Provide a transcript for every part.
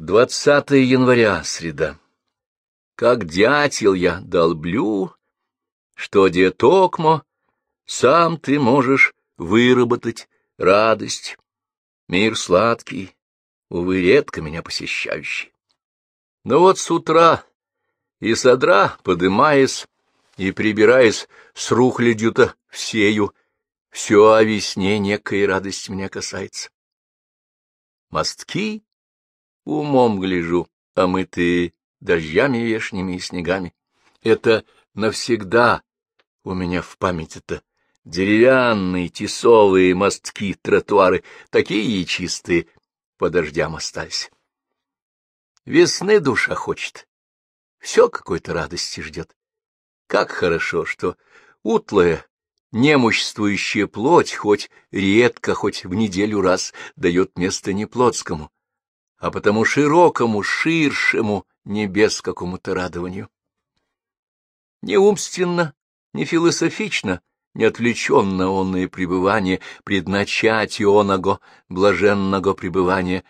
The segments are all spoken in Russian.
20 января, среда. Как дятел я долблю, что де токмо, сам ты можешь выработать радость. Мир сладкий, увы, редко меня посещающий. Но вот с утра и содра, подымаясь и прибираясь с рухлядью-то всею, все о весне некой радости меня касается. Мостки умом гляжу, а мы ты дождями вешними и снегами. Это навсегда у меня в памяти-то деревянные тесовые мостки, тротуары, такие чистые, по дождям остались. Весны душа хочет, все какой-то радости ждет. Как хорошо, что утлая, немуществующая плоть хоть редко, хоть в неделю раз дает место не плотскому, а потому широкому, ширшему небес какому-то радованию. Не умственно, не философично, не отвлеченно онное пребывание, предначать оного блаженного пребывания.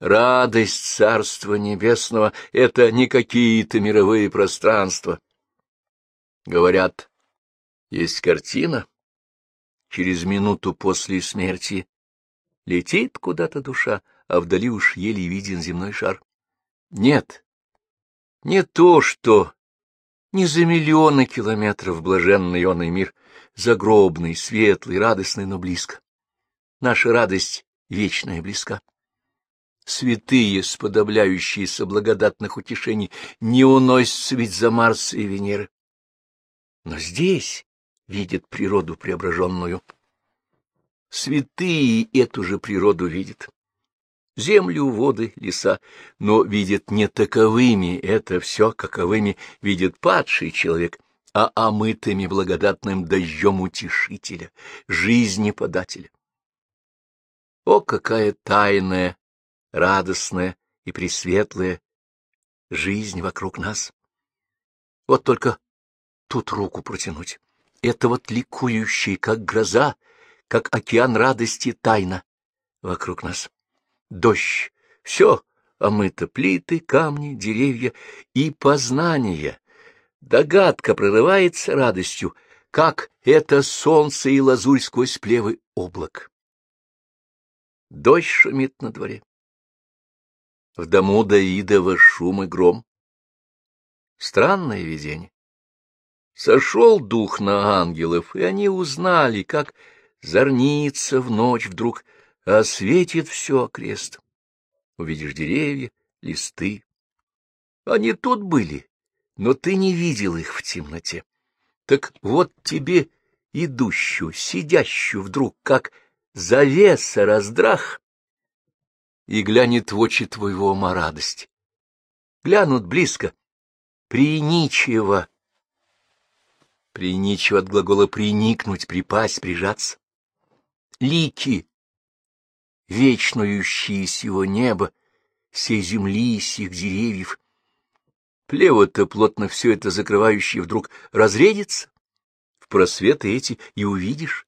Радость Царства Небесного — это не какие-то мировые пространства. Говорят, есть картина. Через минуту после смерти летит куда-то душа, а вдали уж еле виден земной шар. Нет, не то, что не за миллионы километров блаженный он мир, загробный, светлый, радостный, но близко. Наша радость вечная близка. Святые, сподобляющиеся благодатных утешений, не уносятся ведь за Марс и Венеры. Но здесь видят природу преображенную. Святые эту же природу видят землю, воды, леса, но видит не таковыми это все, каковыми видит падший человек, а омытыми благодатным дождем утешителя, жизни подателя. О, какая тайная, радостная и пресветлая жизнь вокруг нас! Вот только тут руку протянуть. Это вот ликующий, как гроза, как океан радости тайна вокруг нас дождь, все омыто плиты, камни, деревья и познание. Догадка прорывается радостью, как это солнце и лазурь сквозь плевы облак. Дождь шумит на дворе. В дому Давидова шум и гром. Странное видение. Сошел дух на ангелов, и они узнали, как зорница в ночь вдруг осветит все окрест. Увидишь деревья, листы. Они тут были, но ты не видел их в темноте. Так вот тебе, идущую, сидящую вдруг, как завеса раздрах, и глянет в очи твоего ума радость. Глянут близко, приничево. Приничево от глагола приникнуть, припасть, прижаться. Лики вечнующие сего неба, всей земли, сих деревьев. Плево-то плотно все это закрывающее вдруг разредится в просветы эти и увидишь.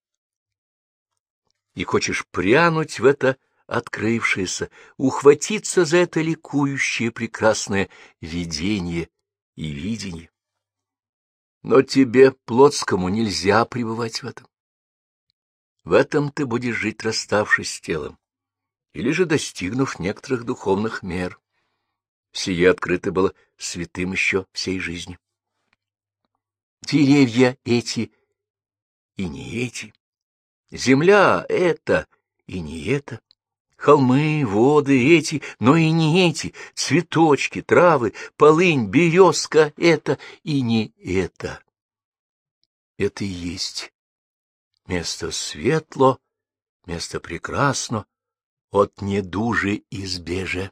И хочешь прянуть в это открывшееся, ухватиться за это ликующее прекрасное видение и видение. Но тебе, плотскому, нельзя пребывать в этом. В этом ты будешь жить, расставшись с телом или же достигнув некоторых духовных мер. Сие открыто было святым еще всей жизни. Деревья эти и не эти, земля это и не это, холмы, воды эти, но и не эти, цветочки, травы, полынь, березка это и не это. Это и есть место светло, место прекрасно, от недужи избеже.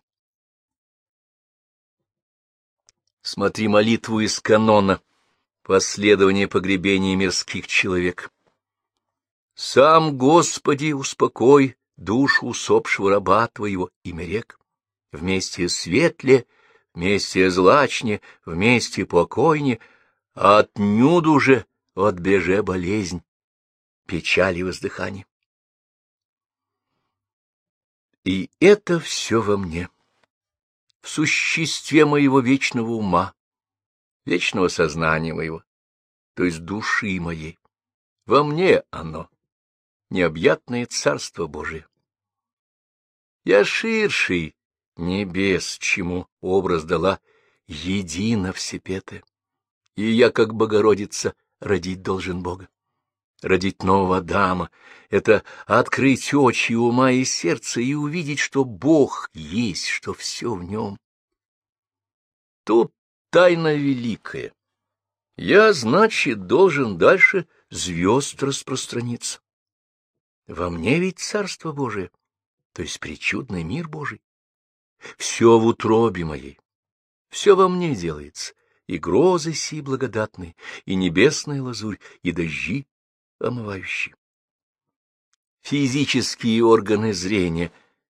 Смотри молитву из канона, последование погребения мирских человек. Сам, Господи, успокой душу усопшего раба Твоего, имя рек, вместе светле, вместе злачне, вместе покойне, а отнюду же отбеже болезнь, печали воздыхание. И это все во мне. в существе моего вечного ума, вечного сознания моего, то есть души моей. Во мне оно, необъятное Царство Божие. Я ширший небес, чему образ дала едино всепетая, и я, как Богородица, родить должен Бога. Родить нового Адама — это открыть очи ума и сердца и увидеть, что Бог есть, что все в нем. Тут тайна великая. Я, значит, должен дальше звезд распространиться. Во мне ведь Царство Божие, то есть причудный мир Божий. Все в утробе моей, все во мне делается, и грозы си благодатные, и небесная лазурь, и дожди омывающие. Физические органы зрения,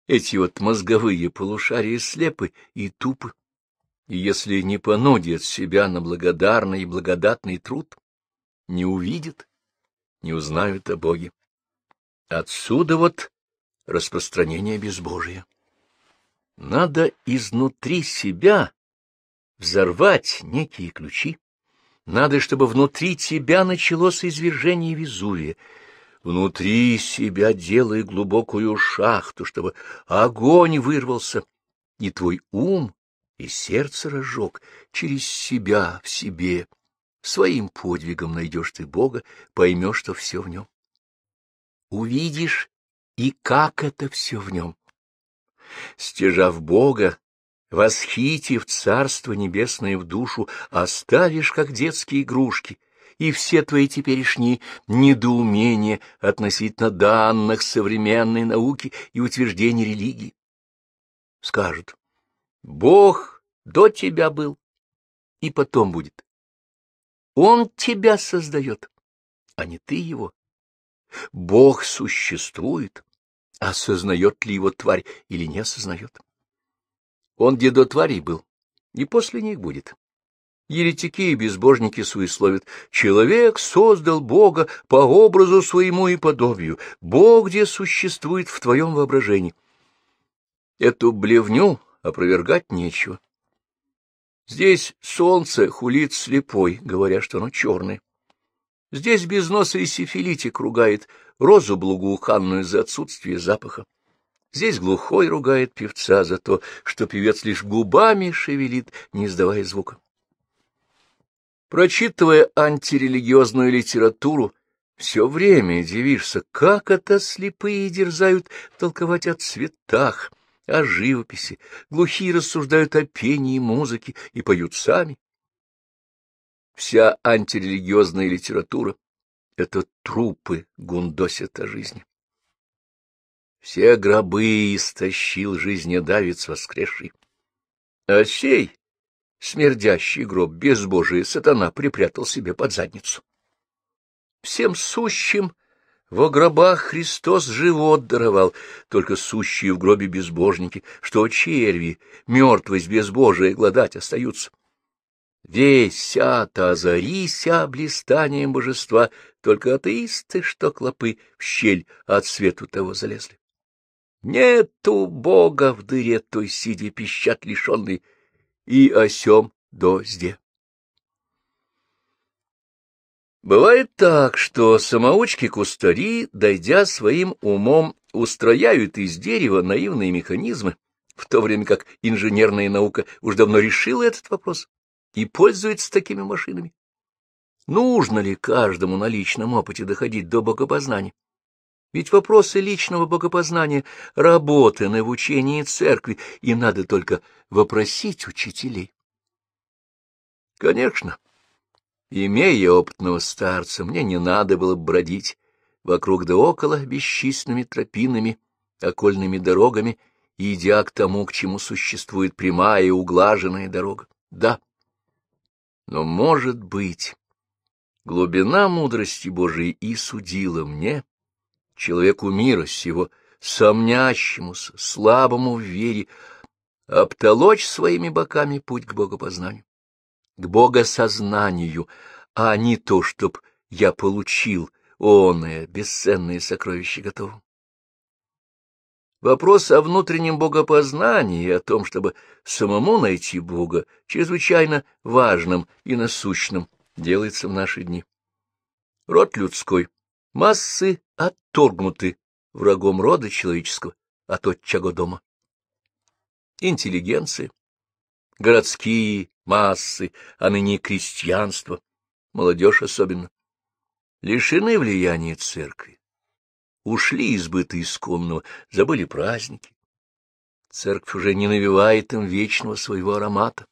эти вот мозговые полушария слепы и тупы, и если не понудят себя на благодарный и благодатный труд, не увидят, не узнают о Боге. Отсюда вот распространение безбожия. Надо изнутри себя взорвать некие ключи. Надо, чтобы внутри тебя началось извержение Везувия. Внутри себя делай глубокую шахту, чтобы огонь вырвался, и твой ум и сердце разжег через себя в себе. Своим подвигом найдешь ты Бога, поймешь, что все в нем. Увидишь, и как это все в нем. Стяжав Бога, восхитив Царство Небесное в душу, оставишь, как детские игрушки, и все твои теперешние недоумения относительно данных современной науки и утверждений религии. Скажут, Бог до тебя был и потом будет. Он тебя создает, а не ты его. Бог существует, осознает ли его тварь или не осознает. Он где до тварей был, и после них будет. Еретики и безбожники суесловят. Человек создал Бога по образу своему и подобию. Бог где существует в твоем воображении. Эту блевню опровергать нечего. Здесь солнце хулит слепой, говоря, что оно черное. Здесь без носа и сифилитик ругает розу благоуханную за отсутствие запаха. Здесь глухой ругает певца за то, что певец лишь губами шевелит, не издавая звука. Прочитывая антирелигиозную литературу, все время дивишься, как это слепые дерзают толковать о цветах, о живописи, глухие рассуждают о пении и музыке и поют сами. Вся антирелигиозная литература — это трупы гундосят о жизни. Все гробы истощил жизнедавец воскресший. А сей смердящий гроб безбожие сатана припрятал себе под задницу. Всем сущим во гробах Христос живот даровал, только сущие в гробе безбожники, что черви, мертвость безбожия гладать остаются. Весь ад озарися блистанием божества, только атеисты, что клопы, в щель от свету того залезли. Нету Бога в дыре той сидя пищат лишенный, и осем дозде. Бывает так, что самоучки-кустари, дойдя своим умом, устрояют из дерева наивные механизмы, в то время как инженерная наука уж давно решила этот вопрос и пользуется такими машинами. Нужно ли каждому на личном опыте доходить до богопознания? Ведь вопросы личного богопознания работаны в учении церкви, и надо только вопросить учителей. Конечно, имея опытного старца, мне не надо было бродить вокруг да около бесчисленными тропинами, окольными дорогами, идя к тому, к чему существует прямая и углаженная дорога. Да, но, может быть, глубина мудрости Божией и судила мне, человеку мира сего, сомнящемуся, слабому в вере, обтолочь своими боками путь к богопознанию, к богосознанию, а не то, чтоб я получил оное бесценное сокровище готово. Вопрос о внутреннем богопознании и о том, чтобы самому найти Бога, чрезвычайно важным и насущным, делается в наши дни. Род людской, массы отторгнуты врагом рода человеческого от отчего дома. Интеллигенция, городские массы, а ныне крестьянство, молодежь особенно, лишены влияния церкви ушли из быта исконного, забыли праздники. Церковь уже не навевает им вечного своего аромата.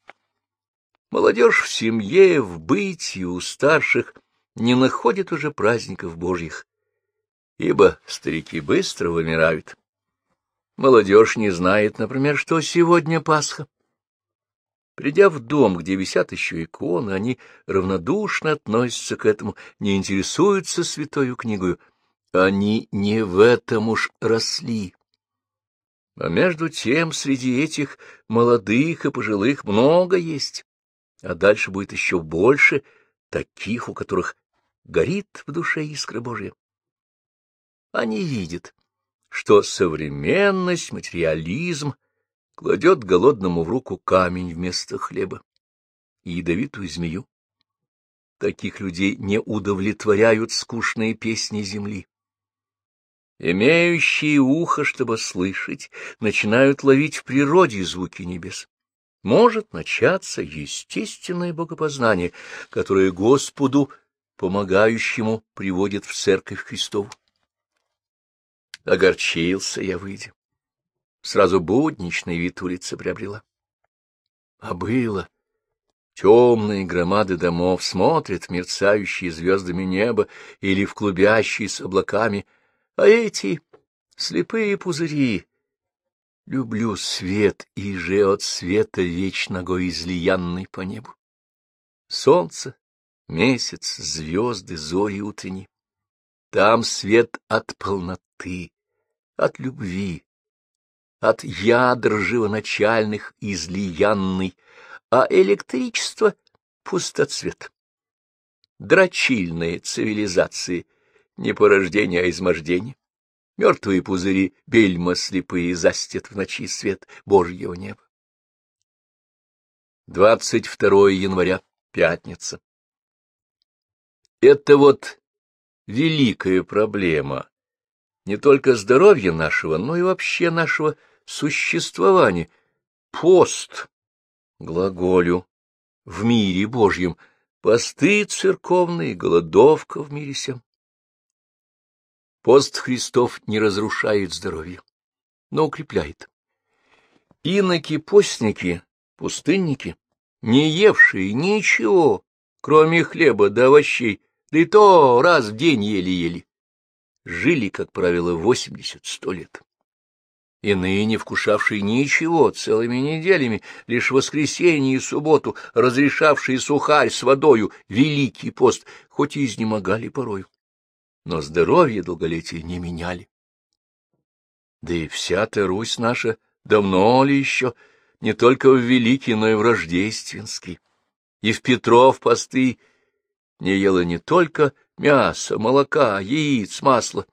Молодежь в семье, в бытии у старших не находит уже праздников божьих, ибо старики быстро вымирают. Молодежь не знает, например, что сегодня Пасха. Придя в дом, где висят еще иконы, они равнодушно относятся к этому, не интересуются святою книгою — они не в этом уж росли. А между тем среди этих молодых и пожилых много есть, а дальше будет еще больше таких, у которых горит в душе искра Божья. Они видят, что современность, материализм кладет голодному в руку камень вместо хлеба и ядовитую змею. Таких людей не удовлетворяют скучные песни земли. Имеющие ухо, чтобы слышать, начинают ловить в природе звуки небес. Может начаться естественное богопознание, которое Господу, помогающему, приводит в церковь Христову. Огорчился я, выйдя. Сразу будничный вид улицы приобрела. А было. Темные громады домов смотрят в мерцающие звездами небо или в клубящиеся облаками а эти слепые пузыри... Люблю свет, и же от света вечного излиянный по небу. Солнце, месяц, звезды, зори утренние. Там свет от полноты, от любви, от ядр живоначальных излиянный, а электричество — пустоцвет. Дрочильные цивилизации — не порождение, а измождение. Мертвые пузыри, бельма слепые, застят в ночи свет Божьего неба. 22 января, пятница. Это вот великая проблема не только здоровья нашего, но и вообще нашего существования. Пост, глаголю, в мире Божьем, посты церковные, голодовка в мире всем. Пост Христов не разрушает здоровье, но укрепляет. Иноки-постники, пустынники, не евшие ничего, кроме хлеба да овощей, да и то раз в день ели-ели, жили, как правило, восемьдесят-сто лет. Иные, не вкушавшие ничего целыми неделями, лишь воскресенье и субботу, разрешавшие сухарь с водою, великий пост, хоть и изнемогали порою но здоровье долголетия не меняли. Да и вся-то Русь наша давно ли еще, не только в Великий, но и в Рождественский. И в Петров посты не ела не только мясо, молока, яиц, масла,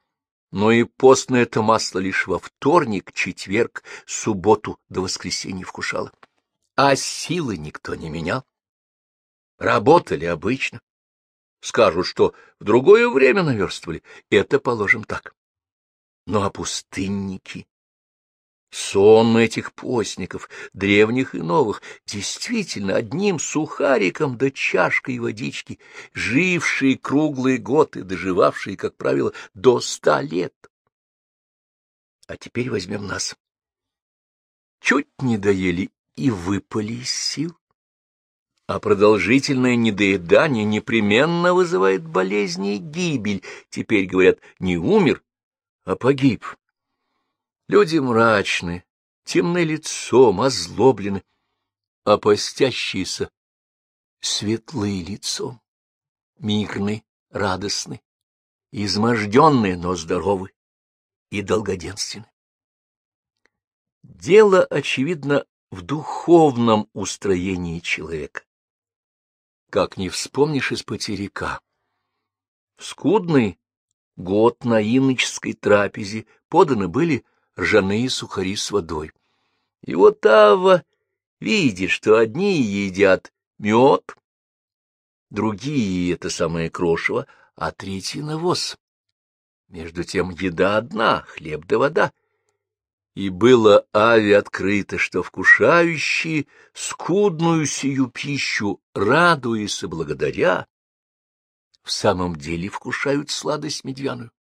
но и постное это масло лишь во вторник, четверг, субботу до воскресенья вкушала. А силы никто не менял. Работали обычно. Скажут, что в другое время наверстывали. Это положим так. Ну а пустынники? Сон этих постников, древних и новых, действительно одним сухариком да чашкой водички, жившие круглые годы, доживавшие, как правило, до ста лет. А теперь возьмем нас. Чуть не доели и выпали из сил а продолжительное недоедание непременно вызывает болезни и гибель. Теперь, говорят, не умер, а погиб. Люди мрачны, темны лицом, озлоблены, а постящиеся светлые лицом, мирны, радостны, изможденные, но здоровы и долгоденственны. Дело, очевидно, в духовном устроении человека как не вспомнишь из потеряка. В скудный год на иноческой трапезе поданы были ржаные сухари с водой. И вот Ава видит, что одни едят мед, другие — это самое крошево, а третий — навоз. Между тем еда одна — хлеб да вода. И было Ави открыто, что вкушающие скудную сию пищу, радуясь и благодаря, в самом деле вкушают сладость медвяную.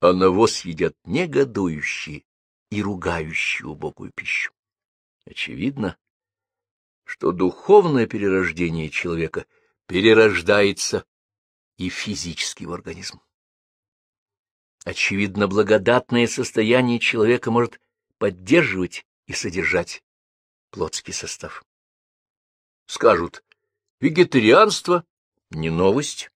А навоз едят негодующие и ругающие убогую пищу. Очевидно, что духовное перерождение человека перерождается и физически в организм. Очевидно, благодатное состояние человека может поддерживать и содержать плотский состав. Скажут, вегетарианство — не новость,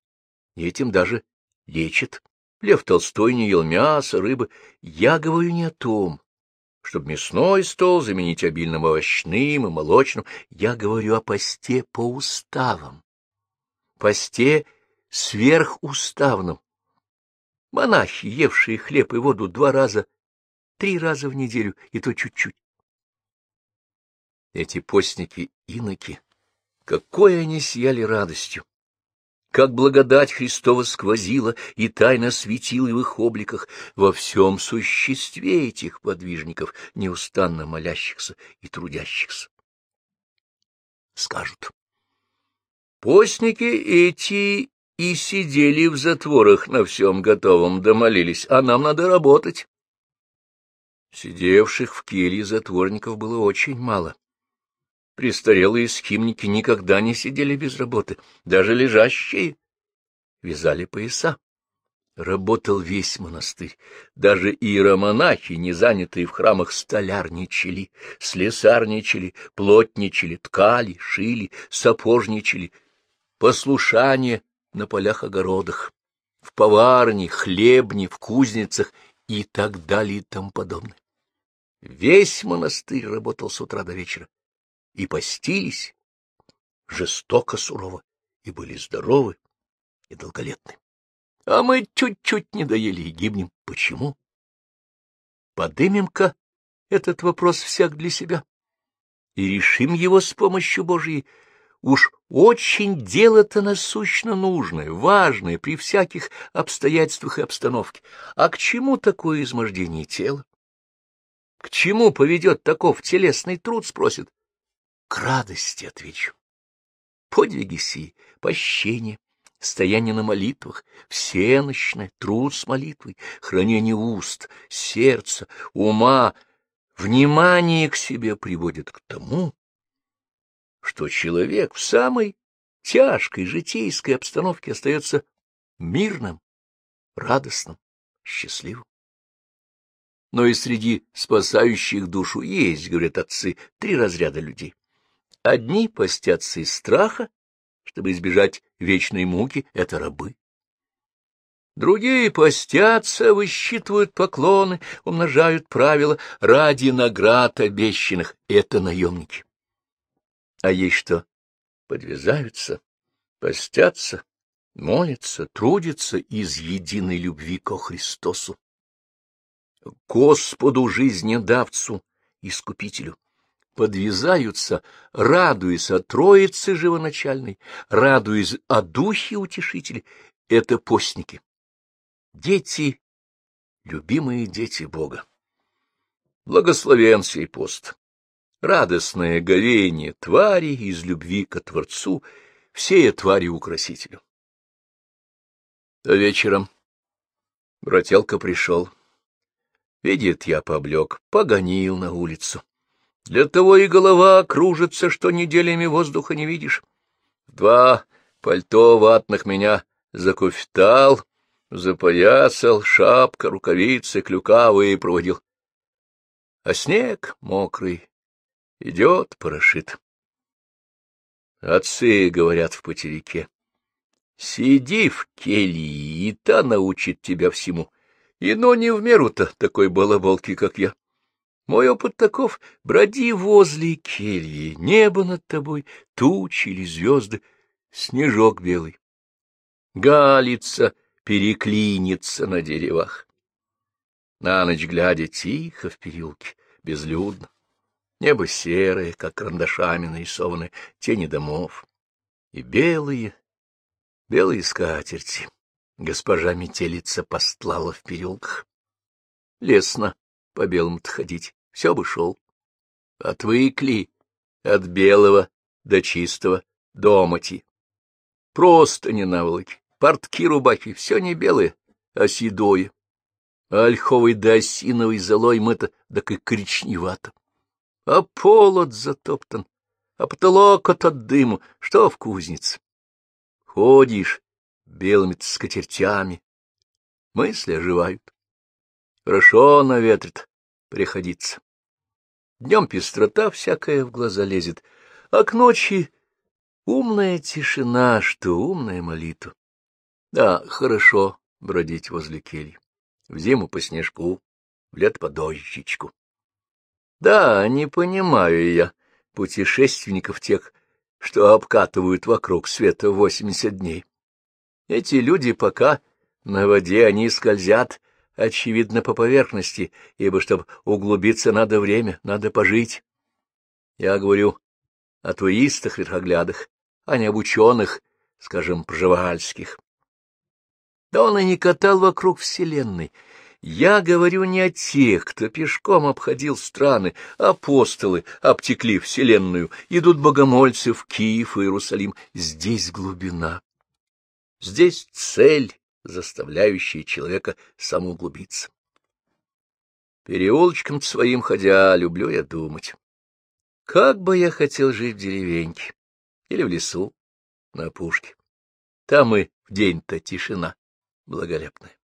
и этим даже лечит. Лев Толстой не ел мяса, рыбы. Я говорю не о том, чтобы мясной стол заменить обильным овощным и молочным. Я говорю о посте по уставам, посте сверхуставном, Монахи, евшие хлеб и воду два раза, три раза в неделю, и то чуть-чуть. Эти постники-иноки, какой они сияли радостью! Как благодать Христова сквозила и тайно светила в их обликах во всем существе этих подвижников, неустанно молящихся и трудящихся. Скажут, постники эти и сидели в затворах на всем готовом, домолились, а нам надо работать. Сидевших в келье затворников было очень мало. Престарелые схимники никогда не сидели без работы, даже лежащие. Вязали пояса. Работал весь монастырь. Даже иеромонахи, не занятые в храмах, столярничали, слесарничали, плотничали, ткали, шили, сапожничали. Послушание на полях-огородах, в поварне, хлебне, в кузницах и так далее и тому подобное. Весь монастырь работал с утра до вечера, и постились жестоко сурово, и были здоровы и долголетны. А мы чуть-чуть не доели и гибнем. Почему? Подымем-ка этот вопрос всяк для себя и решим его с помощью Божьей, Уж очень дело-то насущно нужное, важное при всяких обстоятельствах и обстановке. А к чему такое измождение тела? К чему поведет таков телесный труд, спросит? К радости, отвечу. Подвиги сии, пощение, стояние на молитвах, всеночное, труд с молитвой, хранение уст, сердца, ума, внимание к себе приводит к тому, что человек в самой тяжкой житейской обстановке остается мирным, радостным, счастливым. Но и среди спасающих душу есть, говорят отцы, три разряда людей. Одни постятся из страха, чтобы избежать вечной муки, это рабы. Другие постятся, высчитывают поклоны, умножают правила ради наград обещанных, это наемники. А есть что? Подвязаются, постятся, молятся, трудятся из единой любви ко Христосу, Господу жизнедавцу, Искупителю, подвязаются, радуясь о Троице живоначальной, радуясь о Духе Утешителя, это постники, дети, любимые дети Бога. Благословен сей пост радостное говение твари из любви ко Творцу, всея твари украсителю. Вечером брателка пришел. Видит, я поблек, погонил на улицу. Для того и голова кружится, что неделями воздуха не видишь. Два пальто ватных меня закуфтал, запоясал, шапка, рукавицы, клюка проводил. А снег мокрый, Идет, порошит. Отцы говорят в потерике. Сиди в келье, и та научит тебя всему. И но не в меру-то такой балаболки, как я. Мой опыт таков — броди возле кельи, небо над тобой, тучи или звезды, снежок белый. Галица переклинится на деревах. На ночь глядя тихо в переулке, безлюдно. Небо серое, как карандашами нарисованы тени домов. И белые, белые скатерти. Госпожа метелица постлала в переулках. Лесно по белому-то ходить, все бы шел. Отвыкли от белого до чистого домоти. Просто не наволоки, портки, рубахи, все не белые, а седое. А ольховый да осиновый золой мы-то так и коричневато. А полот затоптан, а потолок от, от дыму, что в кузнице. Ходишь белыми скатертями, мысли оживают. Хорошо наветрит приходиться. Днем пестрота всякая в глаза лезет, а к ночи умная тишина, что умная молитва. Да, хорошо бродить возле кельи. В зиму по снежку, в лет по дождичку. Да, не понимаю я путешественников тех, что обкатывают вокруг света восемьдесят дней. Эти люди пока на воде они скользят, очевидно, по поверхности, ибо, чтобы углубиться, надо время, надо пожить. Я говорю о туристах-верхоглядах, а не об ученых, скажем, пржевальских. Да он и не катал вокруг Вселенной. Я говорю не о тех, кто пешком обходил страны, апостолы обтекли Вселенную, идут богомольцы в Киев и Иерусалим. Здесь глубина. Здесь цель, заставляющая человека самоуглубиться. Переулочком своим ходя, люблю я думать. Как бы я хотел жить в деревеньке или в лесу, на опушке. Там и в день-то тишина благолепная.